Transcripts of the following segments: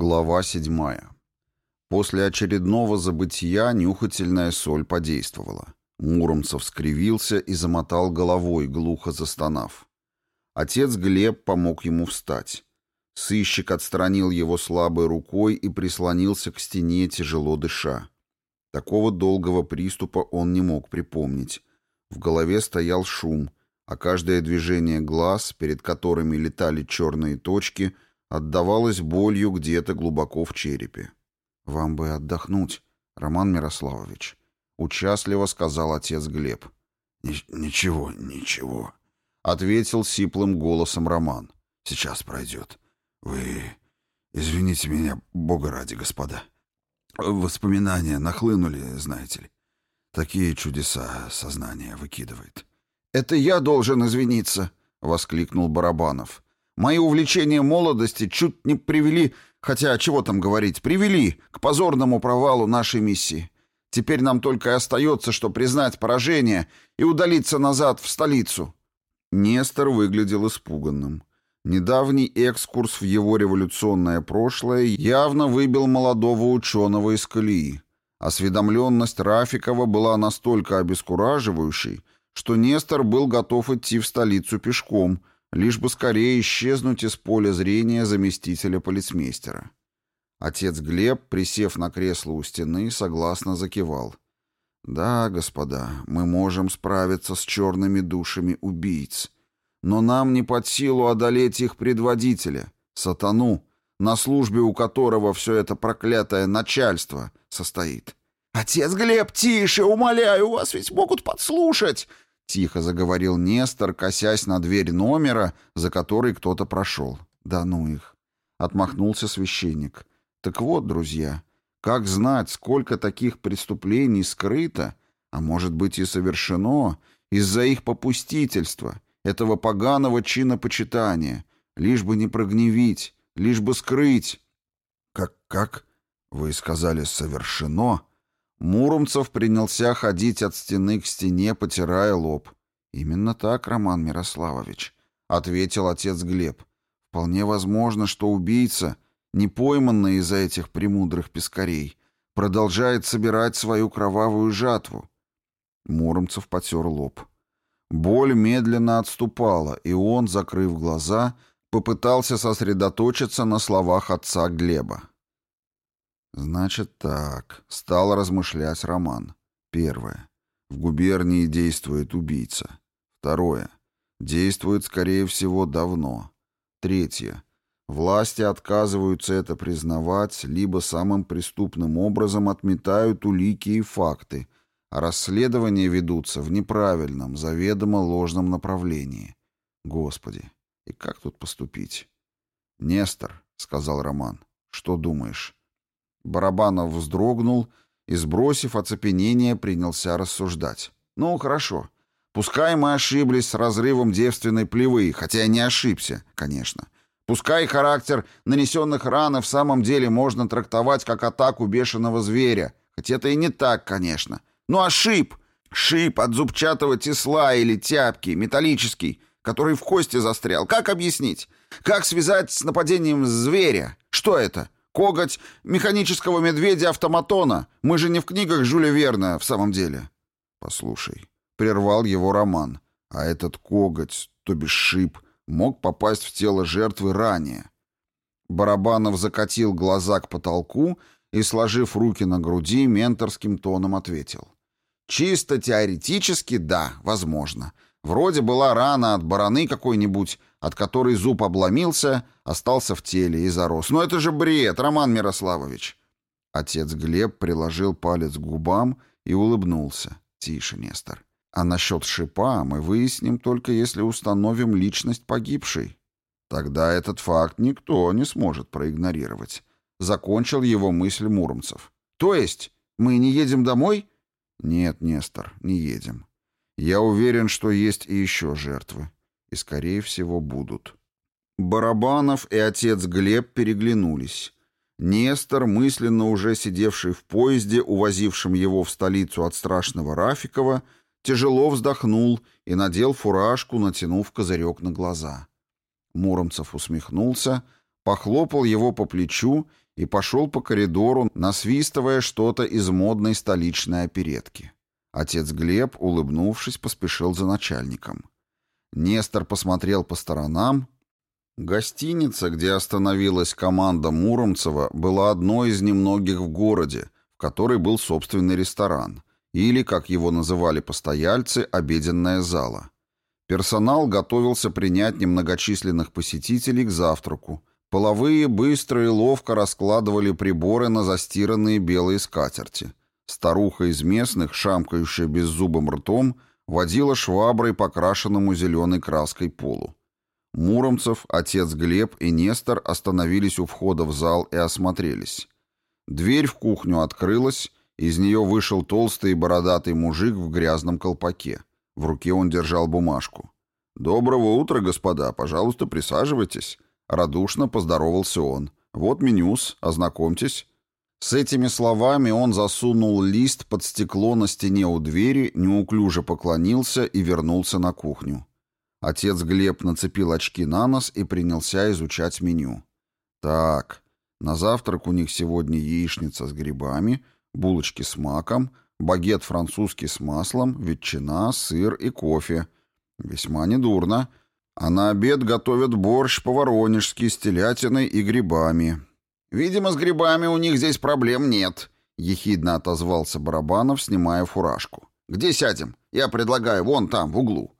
Глава 7. После очередного забытия нюхательная соль подействовала. Муромцев скривился и замотал головой, глухо застонав. Отец Глеб помог ему встать. Сыщик отстранил его слабой рукой и прислонился к стене, тяжело дыша. Такого долгого приступа он не мог припомнить. В голове стоял шум, а каждое движение глаз, перед которыми летали черные точки — отдавалось болью где-то глубоко в черепе. «Вам бы отдохнуть, Роман Мирославович», — участливо сказал отец Глеб. «Ничего, ничего», — ответил сиплым голосом Роман. «Сейчас пройдет. Вы... Извините меня, бога ради, господа. Воспоминания нахлынули, знаете ли. Такие чудеса сознание выкидывает». «Это я должен извиниться», — воскликнул Барабанов. Мои увлечения молодости чуть не привели, хотя чего там говорить, привели к позорному провалу нашей миссии. Теперь нам только и остается, что признать поражение и удалиться назад в столицу». Нестор выглядел испуганным. Недавний экскурс в его революционное прошлое явно выбил молодого ученого из колеи. Осведомленность Рафикова была настолько обескураживающей, что Нестор был готов идти в столицу пешком – лишь бы скорее исчезнуть из поля зрения заместителя полицмейстера. Отец Глеб, присев на кресло у стены, согласно закивал. «Да, господа, мы можем справиться с черными душами убийц, но нам не под силу одолеть их предводителя, сатану, на службе у которого все это проклятое начальство состоит». «Отец Глеб, тише, умоляю, вас ведь могут подслушать!» Тихо заговорил Нестор, косясь на дверь номера, за которой кто-то прошел. Да ну их. Отмахнулся священник. Так вот, друзья, как знать, сколько таких преступлений скрыто, а может быть и совершено, из-за их попустительства, этого поганого чина почитания, лишь бы не прогневить, лишь бы скрыть. Как, как? Вы сказали «совершено»? Муромцев принялся ходить от стены к стене, потирая лоб. «Именно так, Роман Мирославович», — ответил отец Глеб. «Вполне возможно, что убийца, не пойманный из-за этих премудрых пескарей, продолжает собирать свою кровавую жатву». Муромцев потер лоб. Боль медленно отступала, и он, закрыв глаза, попытался сосредоточиться на словах отца Глеба. Значит так, стал размышлять Роман. Первое. В губернии действует убийца. Второе. Действует, скорее всего, давно. Третье. Власти отказываются это признавать, либо самым преступным образом отметают улики и факты, а расследования ведутся в неправильном, заведомо ложном направлении. Господи, и как тут поступить? «Нестор», — сказал Роман, — «что думаешь?» Барабанов вздрогнул и, сбросив оцепенение, принялся рассуждать. «Ну, хорошо. Пускай мы ошиблись с разрывом девственной плевы, хотя не ошибся, конечно. Пускай характер нанесенных ран в самом деле можно трактовать как атаку бешеного зверя, хотя это и не так, конечно. Ну, а Но ошиб! Шип от зубчатого тесла или тяпки, металлический, который в кости застрял. Как объяснить? Как связать с нападением зверя? Что это?» коготь, механического медведя-автоматона. Мы же не в книгах Жюля Верна, в самом деле». «Послушай», — прервал его роман, — «а этот коготь, то бишь шип, мог попасть в тело жертвы ранее». Барабанов закатил глаза к потолку и, сложив руки на груди, менторским тоном ответил. «Чисто теоретически, да, возможно. Вроде была рана от бараны какой-нибудь, от которой зуб обломился, остался в теле и зарос. «Но это же бред, Роман Мирославович!» Отец Глеб приложил палец к губам и улыбнулся. «Тише, Нестор. А насчет шипа мы выясним только если установим личность погибшей. Тогда этот факт никто не сможет проигнорировать. Закончил его мысль Муромцев. То есть мы не едем домой? Нет, Нестор, не едем. Я уверен, что есть и еще жертвы. И, скорее всего, будут. Барабанов и отец Глеб переглянулись. Нестор, мысленно уже сидевший в поезде, увозившем его в столицу от страшного Рафикова, тяжело вздохнул и надел фуражку, натянув козырек на глаза. Муромцев усмехнулся, похлопал его по плечу и пошел по коридору, насвистывая что-то из модной столичной оперетки. Отец Глеб, улыбнувшись, поспешил за начальником. Нестор посмотрел по сторонам. Гостиница, где остановилась команда Муромцева, была одной из немногих в городе, в которой был собственный ресторан, или, как его называли постояльцы, обеденная зала. Персонал готовился принять немногочисленных посетителей к завтраку. Половые быстро и ловко раскладывали приборы на застиранные белые скатерти. Старуха из местных, шамкающая беззубым ртом, водила шваброй покрашенному зеленой краской полу. Муромцев, отец Глеб и Нестор остановились у входа в зал и осмотрелись. Дверь в кухню открылась, из нее вышел толстый и бородатый мужик в грязном колпаке. В руке он держал бумажку. «Доброго утра, господа, пожалуйста, присаживайтесь». Радушно поздоровался он. «Вот менюс, ознакомьтесь. С этими словами он засунул лист под стекло на стене у двери, неуклюже поклонился и вернулся на кухню. Отец Глеб нацепил очки на нос и принялся изучать меню. Так, на завтрак у них сегодня яичница с грибами, булочки с маком, багет французский с маслом, ветчина, сыр и кофе. Весьма недурно. А на обед готовят борщ по-воронежски с телятиной и грибами. «Видимо, с грибами у них здесь проблем нет», — ехидно отозвался Барабанов, снимая фуражку. «Где сядем? Я предлагаю вон там, в углу».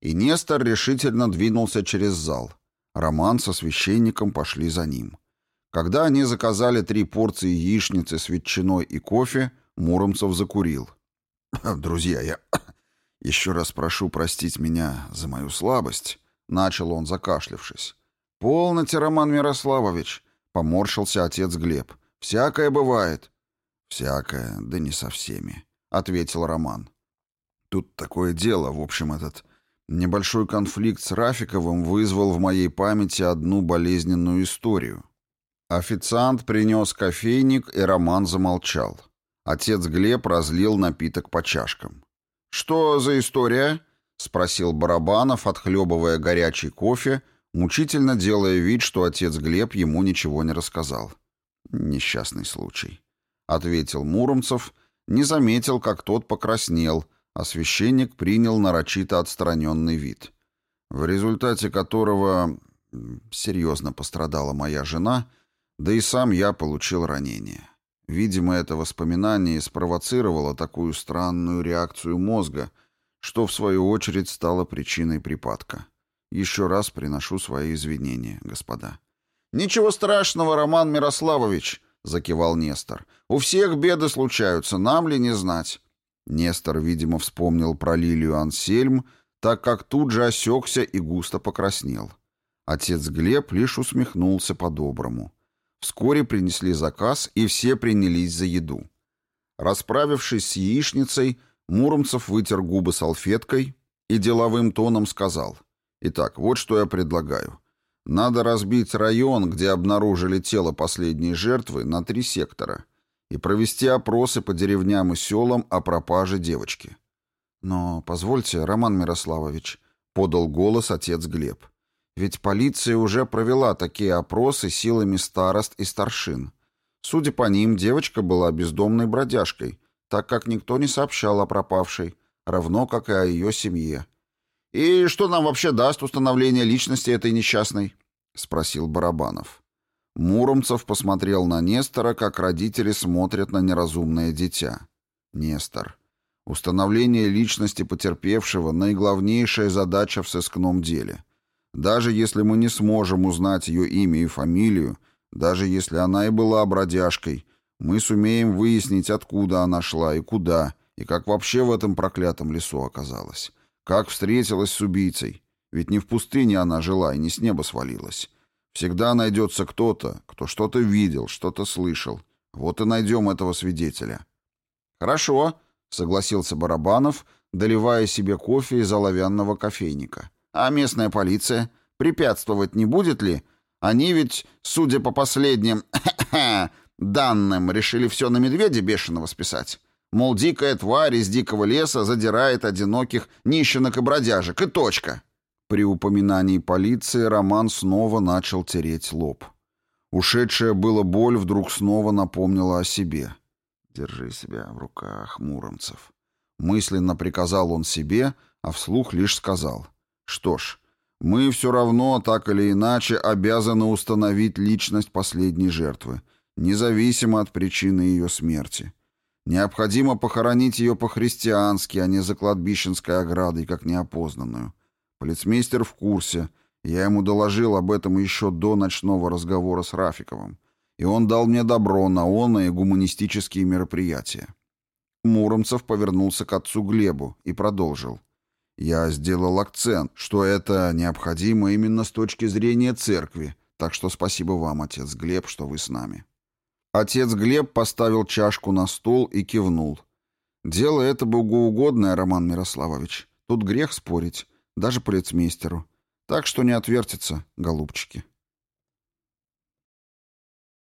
И Нестор решительно двинулся через зал. Роман со священником пошли за ним. Когда они заказали три порции яичницы с ветчиной и кофе, Муромцев закурил. «Друзья, я еще раз прошу простить меня за мою слабость», — начал он, закашлявшись. «Полноте, Роман Мирославович. Поморщился отец Глеб. «Всякое бывает». «Всякое, да не со всеми», — ответил Роман. «Тут такое дело, в общем, этот небольшой конфликт с Рафиковым вызвал в моей памяти одну болезненную историю. Официант принес кофейник, и Роман замолчал. Отец Глеб разлил напиток по чашкам. «Что за история?» — спросил Барабанов, отхлебывая горячий кофе — мучительно делая вид, что отец Глеб ему ничего не рассказал. «Несчастный случай», — ответил Муромцев, не заметил, как тот покраснел, а священник принял нарочито отстраненный вид, в результате которого серьезно пострадала моя жена, да и сам я получил ранение. Видимо, это воспоминание спровоцировало такую странную реакцию мозга, что в свою очередь стало причиной припадка. Еще раз приношу свои извинения, господа. «Ничего страшного, Роман Мирославович», — закивал Нестор. «У всех беды случаются, нам ли не знать?» Нестор, видимо, вспомнил про Лилию Ансельм, так как тут же осекся и густо покраснел. Отец Глеб лишь усмехнулся по-доброму. Вскоре принесли заказ, и все принялись за еду. Расправившись с яичницей, Муромцев вытер губы салфеткой и деловым тоном сказал — Итак, вот что я предлагаю. Надо разбить район, где обнаружили тело последней жертвы, на три сектора и провести опросы по деревням и селам о пропаже девочки. Но позвольте, Роман Мирославович, подал голос отец Глеб. Ведь полиция уже провела такие опросы силами старост и старшин. Судя по ним, девочка была бездомной бродяжкой, так как никто не сообщал о пропавшей, равно как и о ее семье. «И что нам вообще даст установление личности этой несчастной?» — спросил Барабанов. Муромцев посмотрел на Нестора, как родители смотрят на неразумное дитя. Нестор. Установление личности потерпевшего — наиглавнейшая задача в сыскном деле. Даже если мы не сможем узнать ее имя и фамилию, даже если она и была бродяжкой, мы сумеем выяснить, откуда она шла и куда, и как вообще в этом проклятом лесу оказалась. Как встретилась с убийцей? Ведь не в пустыне она жила и не с неба свалилась. Всегда найдется кто-то, кто что-то видел, что-то слышал. Вот и найдем этого свидетеля». «Хорошо», — согласился Барабанов, доливая себе кофе из оловянного кофейника. «А местная полиция препятствовать не будет ли? Они ведь, судя по последним данным, решили все на медведя бешеного списать. Мол, дикая тварь из дикого леса задирает одиноких нищенок и бродяжек, и точка. При упоминании полиции Роман снова начал тереть лоб. Ушедшая была боль вдруг снова напомнила о себе. «Держи себя в руках, Муромцев». Мысленно приказал он себе, а вслух лишь сказал. «Что ж, мы все равно, так или иначе, обязаны установить личность последней жертвы, независимо от причины ее смерти. Необходимо похоронить ее по-христиански, а не за кладбищенской оградой, как неопознанную. Полицмейстер в курсе. Я ему доложил об этом еще до ночного разговора с Рафиковым. И он дал мне добро на он и гуманистические мероприятия. Муромцев повернулся к отцу Глебу и продолжил. Я сделал акцент, что это необходимо именно с точки зрения церкви, так что спасибо вам, отец Глеб, что вы с нами. Отец Глеб поставил чашку на стол и кивнул. Дело это богоугодное, Роман Мирославович. Тут грех спорить, даже полицмейстеру. Так что не отвертится, голубчики.